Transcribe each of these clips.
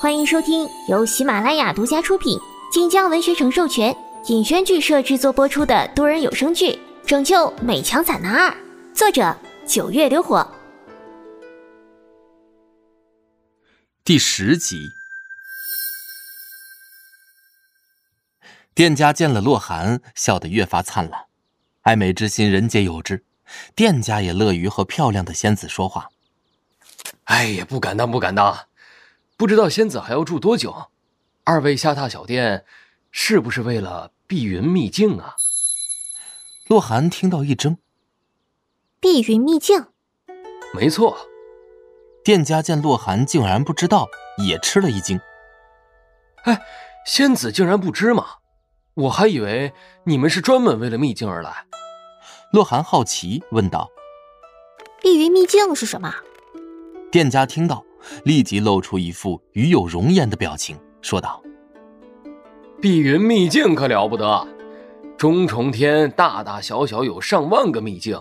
欢迎收听由喜马拉雅独家出品、晋江文学城授权、尹轩剧社制作播出的多人有声剧《拯救美强惨男二》，作者九月流火，第十集。店家见了洛寒，笑得越发灿烂。爱美之心，人皆有之。店家也乐于和漂亮的仙子说话。哎呀，不敢当，不敢当。不知道仙子还要住多久？二位下榻小店，是不是为了碧云秘境啊？洛寒听到一怔。碧云秘境？没错。店家见洛寒竟然不知道，也吃了一惊。哎，仙子竟然不知吗？我还以为你们是专门为了秘境而来。洛寒好奇问道：“碧云秘境是什么？”店家听到，立即露出一副与有容颜的表情，说道：“碧云秘境可了不得，中重天大大小小有上万个秘境，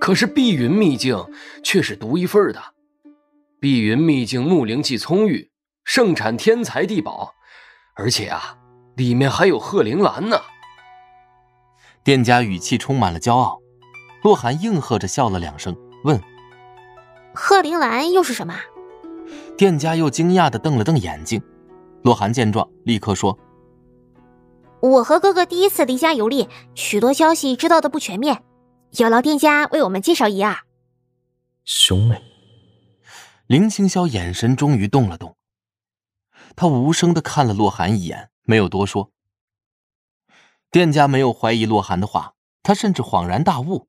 可是碧云秘境却是独一份的。碧云秘境木灵气充裕，盛产天材地宝，而且啊，里面还有鹤铃兰呢。”店家语气充满了骄傲。洛寒应和着笑了两声，问：“鹤铃兰又是什么？”店家又惊讶的瞪了瞪眼睛。洛寒见状，立刻说：“我和哥哥第一次离家游历，许多消息知道的不全面，有劳店家为我们介绍一二。”兄妹，林青霄眼神终于动了动，他无声的看了洛寒一眼，没有多说。店家没有怀疑洛寒的话，他甚至恍然大悟。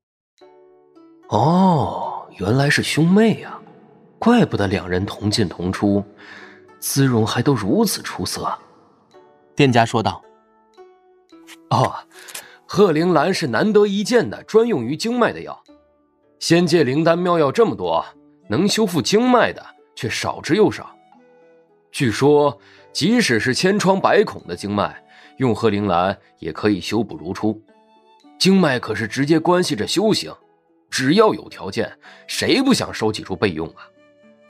哦，原来是兄妹呀，怪不得两人同进同出，姿容还都如此出色。店家说道：“哦，鹤铃兰是难得一见的专用于经脉的药。仙界灵丹妙药这么多，能修复经脉的却少之又少。据说，即使是千疮百孔的经脉，用鹤铃兰也可以修补如初。经脉可是直接关系着修行。”只要有条件，谁不想收集出备用啊？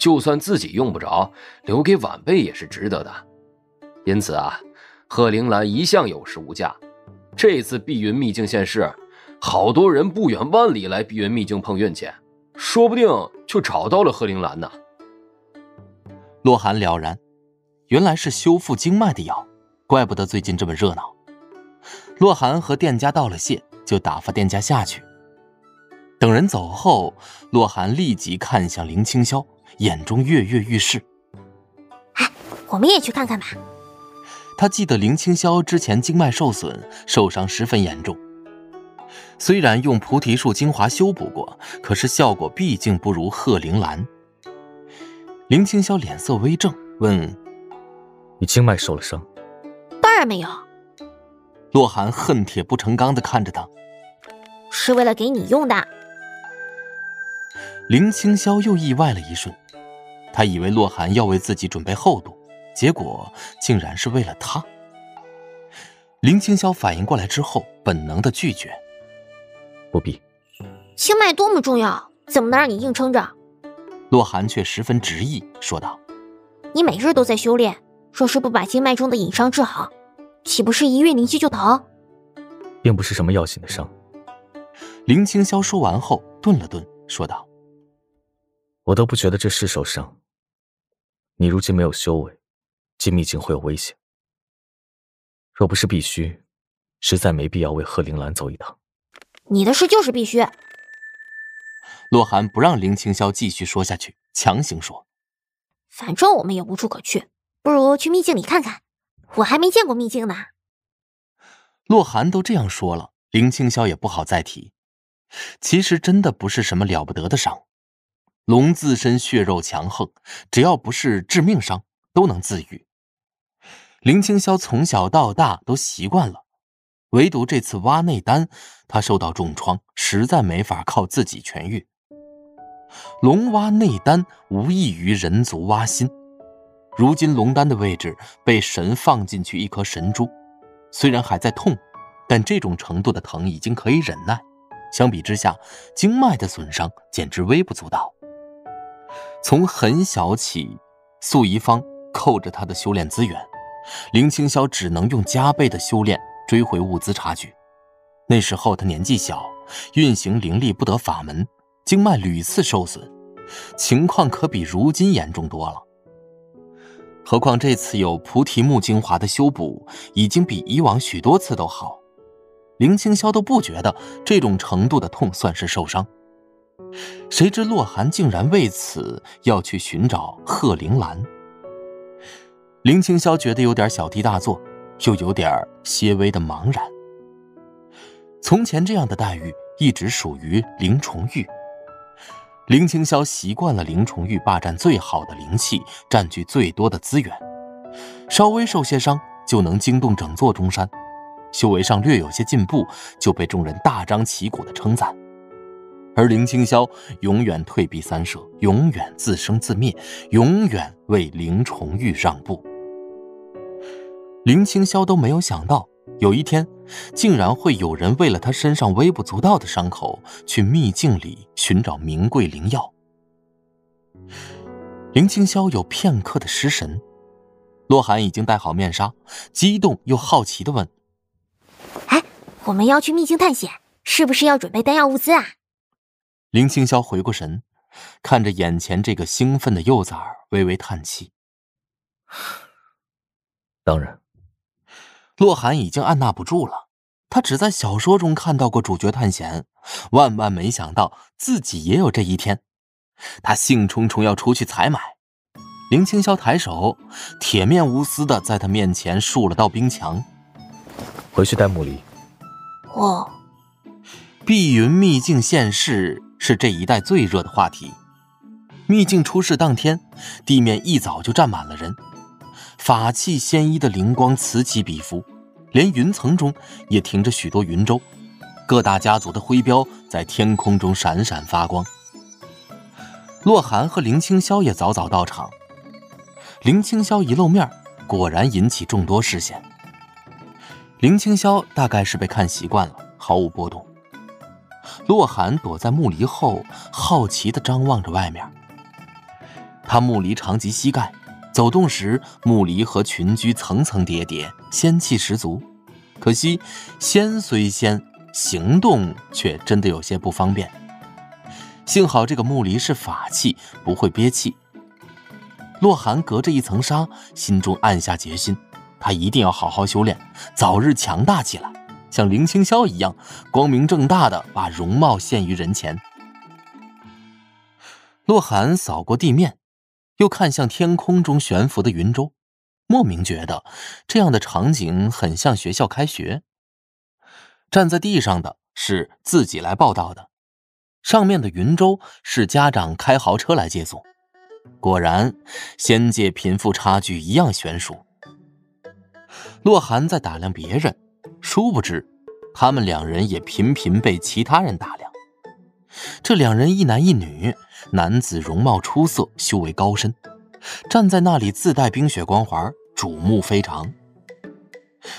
就算自己用不着，留给晚辈也是值得的。因此啊，鹤铃兰一向有市无价。这次碧云秘境现世，好多人不远万里来碧云秘境碰运气，说不定就找到了鹤铃兰呢。洛寒了然，原来是修复经脉的药，怪不得最近这么热闹。洛寒和店家道了谢，就打发店家下去。等人走后，洛寒立即看向林青霄，眼中跃跃欲试。哎，我们也去看看吧。他记得林清霄之前经脉受损，受伤十分严重。虽然用菩提树精华修补过，可是效果毕竟不如鹤铃兰。林清霄脸色微正，问：“你经脉受了伤？”“当然没有。”洛寒恨铁不成钢的看着他，“是为了给你用的。”林清霄又意外了一瞬，他以为洛寒要为自己准备厚度，结果竟然是为了他。林青霄反应过来之后，本能的拒绝：“不必。”经脉多么重要，怎么能让你硬撑着？洛寒却十分执意说道：“你每日都在修炼，若是不把经脉中的隐伤治好，岂不是一运灵气就疼？”并不是什么要紧的伤。林青霄说完后，顿了顿，说道。我都不觉得这是受伤。你如今没有修为，进秘境会有危险。若不是必须，实在没必要为贺铃兰走一趟。你的事就是必须。洛寒不让林清霄继续说下去，强行说：“反正我们也无处可去，不如去秘境里看看。我还没见过秘境呢。”洛寒都这样说了，林清霄也不好再提。其实真的不是什么了不得的伤。龙自身血肉强横，只要不是致命伤，都能自愈。林青霄从小到大都习惯了，唯独这次挖内丹，他受到重创，实在没法靠自己痊愈。龙挖内丹无异于人族挖心，如今龙丹的位置被神放进去一颗神珠，虽然还在痛，但这种程度的疼已经可以忍耐。相比之下，经脉的损伤简直微不足道。从很小起，素仪方扣着他的修炼资源，林青霄只能用加倍的修炼追回物资差距。那时候他年纪小，运行灵力不得法门，经脉屡次受损，情况可比如今严重多了。何况这次有菩提木精华的修补，已经比以往许多次都好。林青霄都不觉得这种程度的痛算是受伤。谁知洛寒竟然为此要去寻找贺铃兰。林青霄觉得有点小题大做，又有点些微的茫然。从前这样的待遇一直属于林重玉。林青霄习惯了林重玉霸占最好的灵气，占据最多的资源，稍微受些伤就能惊动整座中山，修为上略有些进步就被众人大张旗鼓的称赞。而林青霄永远退避三舍，永远自生自灭，永远为林重玉让步。林青霄都没有想到，有一天，竟然会有人为了他身上微不足道的伤口，去秘境里寻找名贵灵药。林青霄有片刻的失神，洛寒已经戴好面纱，激动又好奇的问：“哎，我们要去秘境探险，是不是要准备丹药物资啊？”林青霄回过神，看着眼前这个兴奋的幼崽儿，微微叹气。当然，洛寒已经按捺不住了。他只在小说中看到过主角探险，万万没想到自己也有这一天。他兴冲冲要出去采买。林青霄抬手，铁面无私的在他面前竖了道冰墙。回去带木梨。哦。碧云秘境现世。是这一带最热的话题。秘境出世当天，地面一早就站满了人，法器仙衣的灵光此起彼伏，连云层中也停着许多云舟，各大家族的徽标在天空中闪闪发光。洛寒和林青霄也早早到场。林青霄一露面，果然引起众多视线。林青霄大概是被看习惯了，毫无波动。洛寒躲在木犁后，好奇地张望着外面。他木犁长及膝盖，走动时木犁和群居层层叠叠，仙气十足。可惜仙虽仙，行动却真的有些不方便。幸好这个木犁是法器，不会憋气。洛寒隔着一层纱，心中暗下决心：他一定要好好修炼，早日强大起来。像林青霄一样，光明正大的把容貌现于人前。洛寒扫过地面，又看向天空中悬浮的云舟，莫名觉得这样的场景很像学校开学。站在地上的是自己来报道的，上面的云舟是家长开豪车来接送。果然，仙界贫富差距一样悬殊。洛寒在打量别人。殊不知，他们两人也频频被其他人打量。这两人一男一女，男子容貌出色，修为高深，站在那里自带冰雪光环，瞩目非常。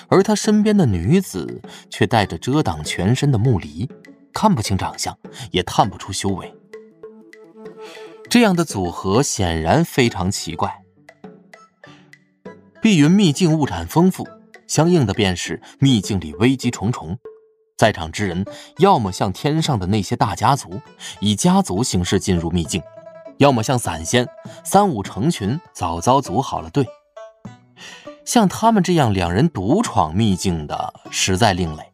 而他身边的女子却带着遮挡全身的木梨，看不清长相，也探不出修为。这样的组合显然非常奇怪。碧云秘境物产丰富。相应的便是秘境里危机重重，在场之人要么像天上的那些大家族，以家族形式进入秘境，要么像散仙，三五成群，早早组好了队。像他们这样两人独闯秘境的，实在另类。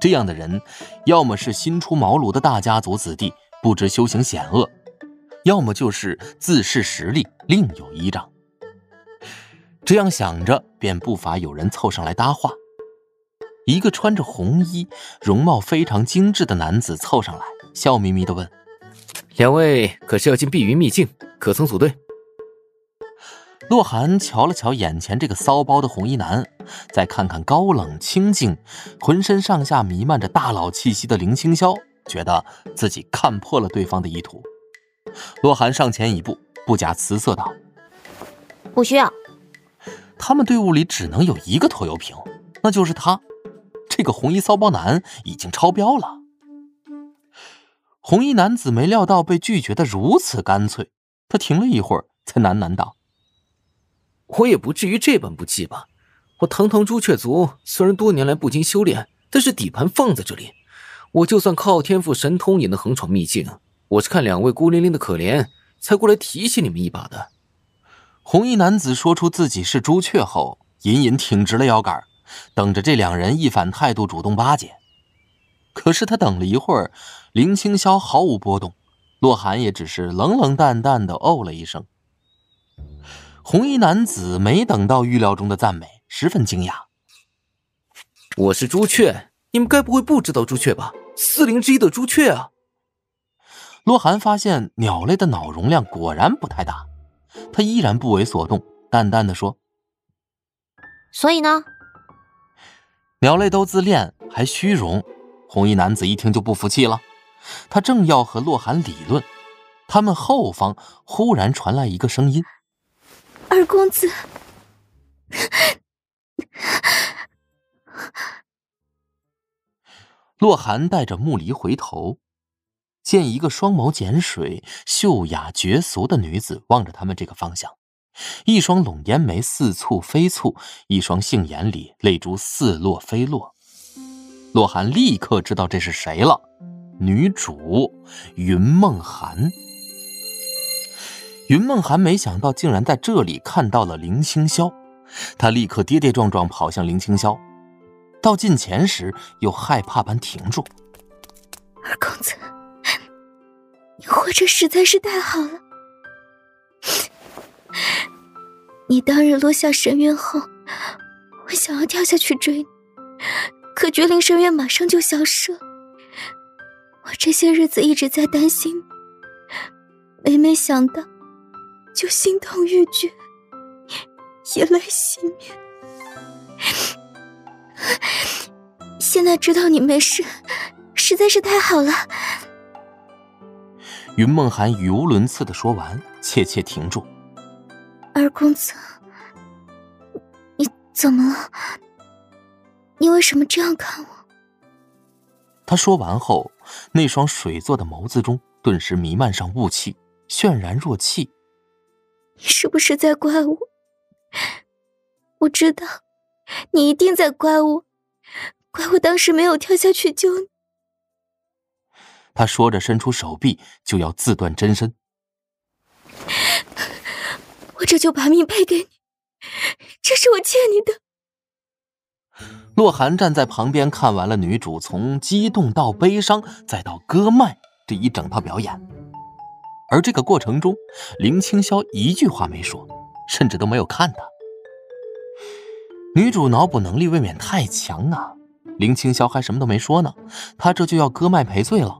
这样的人，要么是新出茅庐的大家族子弟，不知修行险恶；要么就是自恃实力，另有依仗。这样想着，便不乏有人凑上来搭话。一个穿着红衣、容貌非常精致的男子凑上来，笑眯眯地问：“两位可是要进碧云秘境？可曾组队？”洛寒瞧了瞧眼前这个骚包的红衣男，再看看高冷清静、浑身上下弥漫着大佬气息的林清霄，觉得自己看破了对方的意图。洛寒上前一步，不假辞色道：“不需要。”他们队伍里只能有一个拖油瓶，那就是他。这个红衣骚包男已经超标了。红衣男子没料到被拒绝的如此干脆，他停了一会儿，才喃喃道：“我也不至于这般不济吧？我堂堂朱雀族，虽然多年来不经修炼，但是底盘放在这里，我就算靠天赋神通也能横闯秘境。我是看两位孤零零的可怜，才过来提携你们一把的。红衣男子说出自己是朱雀后，隐隐挺直了腰杆，等着这两人一反态度主动巴结。可是他等了一会儿，林青霄毫无波动，洛寒也只是冷冷淡淡的哦了一声。红衣男子没等到预料中的赞美，十分惊讶：“我是朱雀，你们该不会不知道朱雀吧？四灵之一的朱雀啊！”洛寒发现鸟类的脑容量果然不太大，他依然不为所动，淡淡的说：“所以呢？鸟类都自恋还虚荣。”红衣男子一听就不服气了，他正要和洛寒理论，他们后方忽然传来一个声音。二公子，洛寒带着木离回头，见一个双眸减水、秀雅绝俗的女子望着他们这个方向，一双拢烟眉似蹙非蹙，一双杏眼里泪珠似落非落。洛寒立刻知道这是谁了，女主云梦寒。云梦寒没想到竟然在这里看到了林青霄，他立刻跌跌撞撞跑向林青霄，到近前时又害怕般停住。二公子，你活着实在是太好了。你当日落下深渊后，我想要跳下去追你，可绝灵深渊马上就消失了。我这些日子一直在担心你，每每想到。就心痛欲绝，眼泪熄灭。现在知道你没事，实在是太好了。云梦涵语无伦次的说完，怯怯停住。二公子，你怎么了？你为什么这样看我？他说完后，那双水做的眸子中顿时弥漫上雾气，渲然若泣。你是不是在怪我？我知道，你一定在怪我，怪我当时没有跳下去救你。他说着，伸出手臂就要自断真身。我这就把命赔给你，这是我欠你的。洛寒站在旁边看完了女主从激动到悲伤再到割脉这一整套表演。而这个过程中，林青霄一句话没说，甚至都没有看他。女主脑补能力未免太强啊！林青霄还什么都没说呢，她这就要割脉赔罪了。